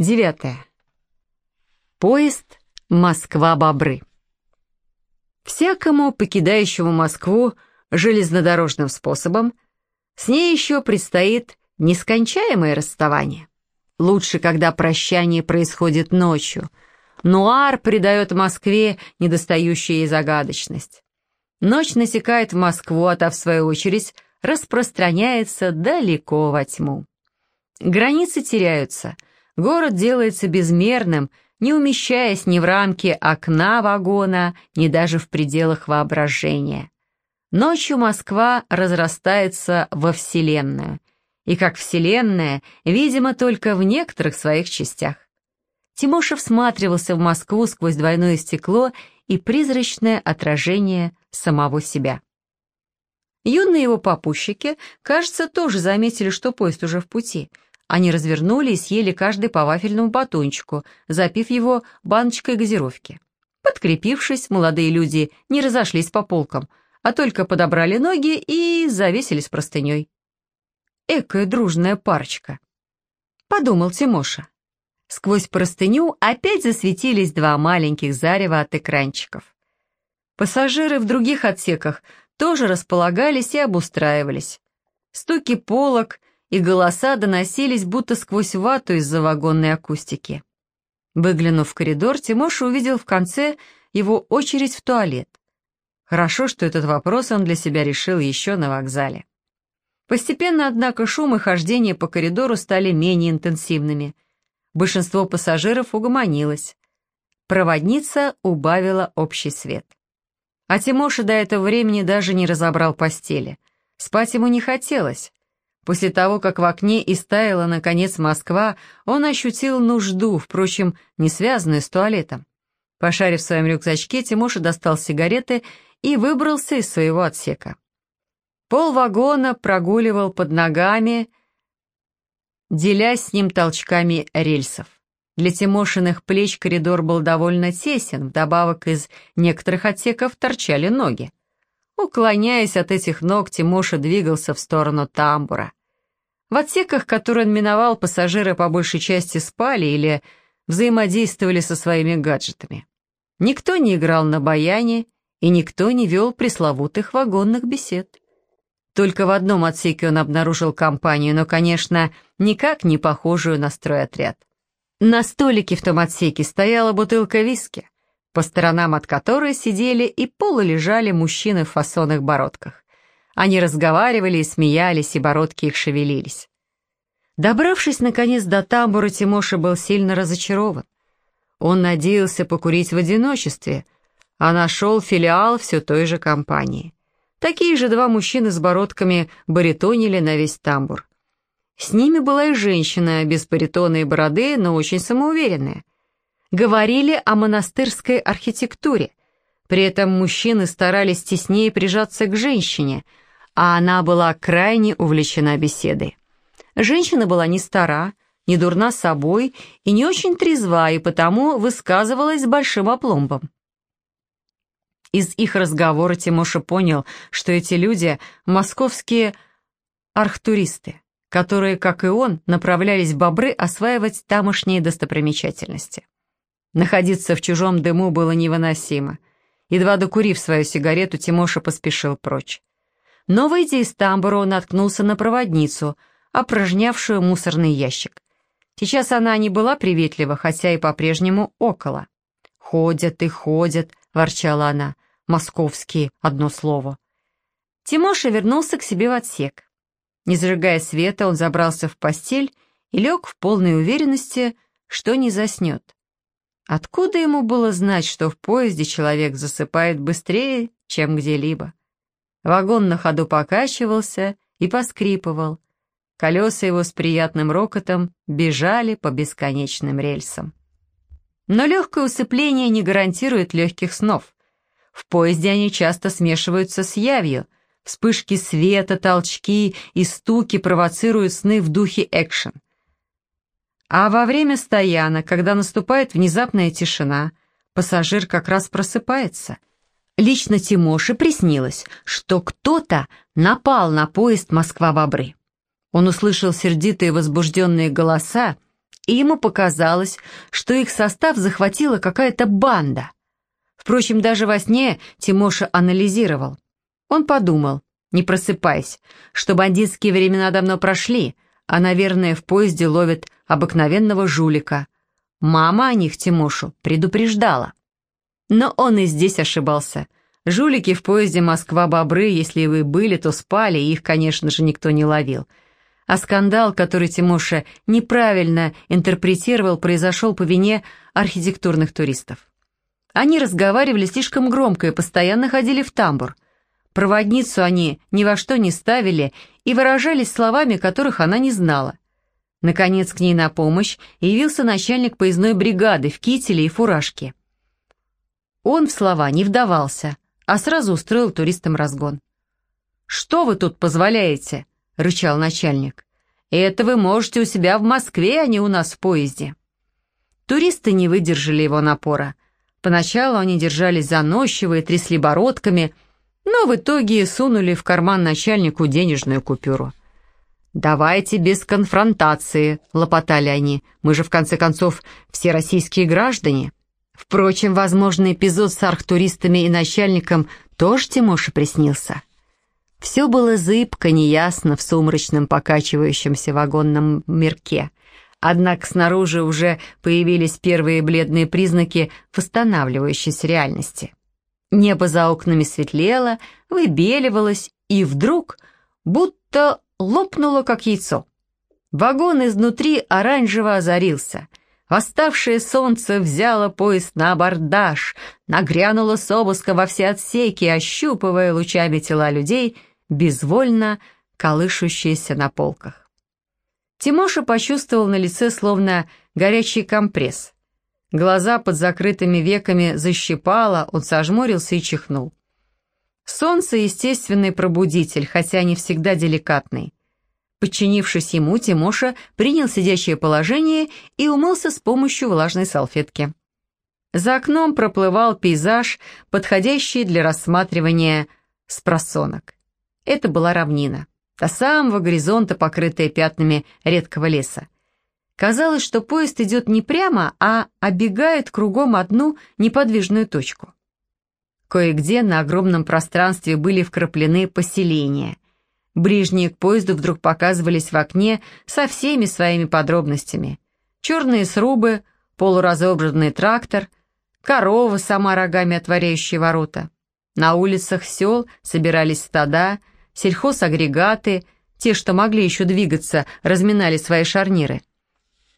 Девятое. Поезд Москва-Бобры. Всякому, покидающему Москву железнодорожным способом, с ней еще предстоит нескончаемое расставание. Лучше, когда прощание происходит ночью. Нуар придает Москве недостающую загадочность. Ночь насекает Москву, а та, в свою очередь, распространяется далеко во тьму. Границы теряются, город делается безмерным, не умещаясь ни в рамки окна вагона, ни даже в пределах воображения. Ночью Москва разрастается во Вселенную, и как Вселенная, видимо, только в некоторых своих частях. Тимошев всматривался в Москву сквозь двойное стекло и призрачное отражение самого себя. Юные его попутчики, кажется, тоже заметили, что поезд уже в пути. Они развернули и съели каждый по вафельному батончику, запив его баночкой газировки. Подкрепившись, молодые люди не разошлись по полкам, а только подобрали ноги и завесились простыней. Экая дружная парочка. Подумал Тимоша. Сквозь простыню опять засветились два маленьких зарева от экранчиков. Пассажиры в других отсеках тоже располагались и обустраивались. Стуки полок и голоса доносились будто сквозь вату из-за вагонной акустики. Выглянув в коридор, Тимоша увидел в конце его очередь в туалет. Хорошо, что этот вопрос он для себя решил еще на вокзале. Постепенно, однако, шум и хождение по коридору стали менее интенсивными – Большинство пассажиров угомонилось. Проводница убавила общий свет. А Тимоша до этого времени даже не разобрал постели. Спать ему не хотелось. После того, как в окне истаяла, наконец, Москва, он ощутил нужду, впрочем, не связанную с туалетом. Пошарив в своем рюкзачке, Тимоша достал сигареты и выбрался из своего отсека. Пол вагона прогуливал под ногами, делясь с ним толчками рельсов. Для Тимошиных плеч коридор был довольно тесен, вдобавок из некоторых отсеков торчали ноги. Уклоняясь от этих ног, Тимоша двигался в сторону тамбура. В отсеках, которые он миновал, пассажиры по большей части спали или взаимодействовали со своими гаджетами. Никто не играл на баяне, и никто не вел пресловутых вагонных бесед. Только в одном отсеке он обнаружил компанию, но, конечно, никак не похожую на стройотряд. На столике в том отсеке стояла бутылка виски, по сторонам от которой сидели и полулежали мужчины в фасонных бородках. Они разговаривали и смеялись, и бородки их шевелились. Добравшись, наконец, до тамбура, Тимоша был сильно разочарован. Он надеялся покурить в одиночестве, а нашел филиал все той же компании. Такие же два мужчины с бородками баритонили на весь тамбур. С ними была и женщина, без баритона и бороды, но очень самоуверенная. Говорили о монастырской архитектуре. При этом мужчины старались теснее прижаться к женщине, а она была крайне увлечена беседой. Женщина была не стара, не дурна собой и не очень трезва, и потому высказывалась с большим опломбом. Из их разговора Тимоша понял, что эти люди — московские архтуристы, которые, как и он, направлялись в Бобры осваивать тамошние достопримечательности. Находиться в чужом дыму было невыносимо. Едва докурив свою сигарету, Тимоша поспешил прочь. Но, выйдя из тамбура, он наткнулся на проводницу, опорожнявшую мусорный ящик. Сейчас она не была приветлива, хотя и по-прежнему около. «Ходят и ходят», — ворчала она. «Московские, одно слово». Тимоша вернулся к себе в отсек. Не зажигая света, он забрался в постель и лег в полной уверенности, что не заснет. Откуда ему было знать, что в поезде человек засыпает быстрее, чем где-либо? Вагон на ходу покачивался и поскрипывал. Колеса его с приятным рокотом бежали по бесконечным рельсам. Но легкое усыпление не гарантирует легких снов. В поезде они часто смешиваются с явью. Вспышки света, толчки и стуки провоцируют сны в духе экшен. А во время стояна, когда наступает внезапная тишина, пассажир как раз просыпается. Лично Тимоше приснилось, что кто-то напал на поезд Москва-Бобры. Он услышал сердитые возбужденные голоса и ему показалось, что их состав захватила какая-то банда. Впрочем, даже во сне Тимоша анализировал. Он подумал, не просыпаясь, что бандитские времена давно прошли, а, наверное, в поезде ловят обыкновенного жулика. Мама о них Тимошу предупреждала. Но он и здесь ошибался. Жулики в поезде Москва-Бобры, если вы были, то спали, и их, конечно же, никто не ловил. А скандал, который Тимоша неправильно интерпретировал, произошел по вине архитектурных туристов. Они разговаривали слишком громко и постоянно ходили в тамбур. Проводницу они ни во что не ставили и выражались словами, которых она не знала. Наконец к ней на помощь явился начальник поездной бригады в кителе и фуражке. Он в слова не вдавался, а сразу устроил туристам разгон. «Что вы тут позволяете?» — рычал начальник. «Это вы можете у себя в Москве, а не у нас в поезде». Туристы не выдержали его напора. Поначалу они держались заносчиво и трясли бородками, но в итоге сунули в карман начальнику денежную купюру. «Давайте без конфронтации», — лопотали они. «Мы же, в конце концов, все российские граждане». Впрочем, возможный эпизод с архтуристами и начальником тоже Тимоше приснился. Все было зыбко, неясно в сумрачном покачивающемся вагонном мирке. Однако снаружи уже появились первые бледные признаки восстанавливающейся реальности. Небо за окнами светлело, выбеливалось, и вдруг будто лопнуло, как яйцо. Вагон изнутри оранжево озарился. Восставшее солнце взяло поезд на абордаж, нагрянуло с обыска во все отсеки, ощупывая лучами тела людей, безвольно колышущиеся на полках. Тимоша почувствовал на лице словно горячий компресс. Глаза под закрытыми веками защипало, он сожмурился и чихнул. Солнце — естественный пробудитель, хотя не всегда деликатный. Подчинившись ему, Тимоша принял сидящее положение и умылся с помощью влажной салфетки. За окном проплывал пейзаж, подходящий для рассматривания с просонок. Это была равнина, до самого горизонта, покрытая пятнами редкого леса. Казалось, что поезд идет не прямо, а обегает кругом одну неподвижную точку. Кое-где на огромном пространстве были вкраплены поселения. Ближние к поезду вдруг показывались в окне со всеми своими подробностями. Черные срубы, полуразобранный трактор, корова, сама рогами отворяющая ворота. На улицах сел собирались стада, сельхозагрегаты, те, что могли еще двигаться, разминали свои шарниры.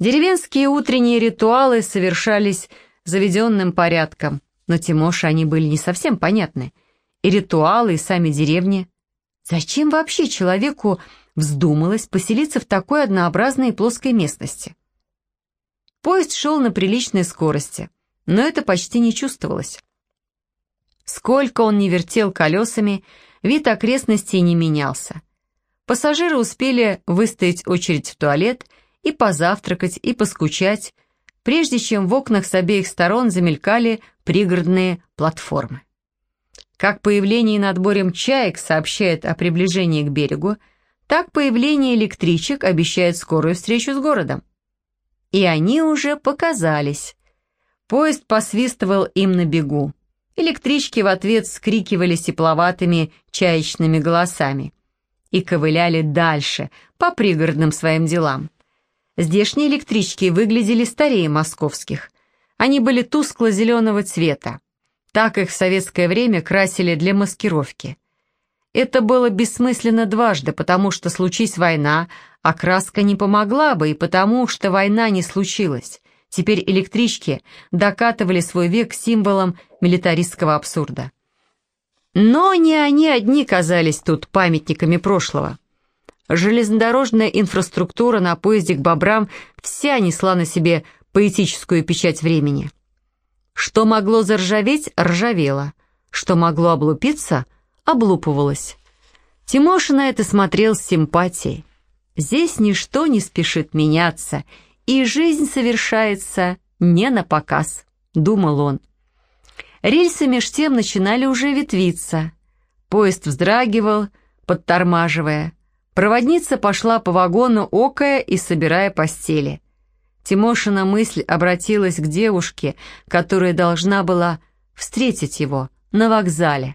Деревенские утренние ритуалы совершались заведенным порядком, но Тимоше они были не совсем понятны. И ритуалы, и сами деревни. Зачем вообще человеку вздумалось поселиться в такой однообразной и плоской местности? Поезд шел на приличной скорости, но это почти не чувствовалось. Сколько он не вертел колесами, вид окрестностей не менялся. Пассажиры успели выстоять очередь в туалет и позавтракать, и поскучать, прежде чем в окнах с обеих сторон замелькали пригородные платформы. Как появление над морем чаек сообщает о приближении к берегу, так появление электричек обещает скорую встречу с городом. И они уже показались. Поезд посвистывал им на бегу. Электрички в ответ скрикивали тепловатыми чаечными голосами и ковыляли дальше, по пригородным своим делам. Здешние электрички выглядели старее московских. Они были тускло-зеленого цвета. Так их в советское время красили для маскировки. Это было бессмысленно дважды, потому что, случись война, окраска не помогла бы, и потому что война не случилась. Теперь электрички докатывали свой век символом милитаристского абсурда. Но не они одни казались тут памятниками прошлого. Железнодорожная инфраструктура на поезде к бобрам вся несла на себе поэтическую печать времени. Что могло заржаветь, ржавело. Что могло облупиться, облупывалось. Тимоша на это смотрел с симпатией. Здесь ничто не спешит меняться, и жизнь совершается не на показ, думал он. Рельсы меж тем начинали уже ветвиться. Поезд вздрагивал, подтормаживая. Проводница пошла по вагону, окая и собирая постели. Тимошина мысль обратилась к девушке, которая должна была встретить его на вокзале.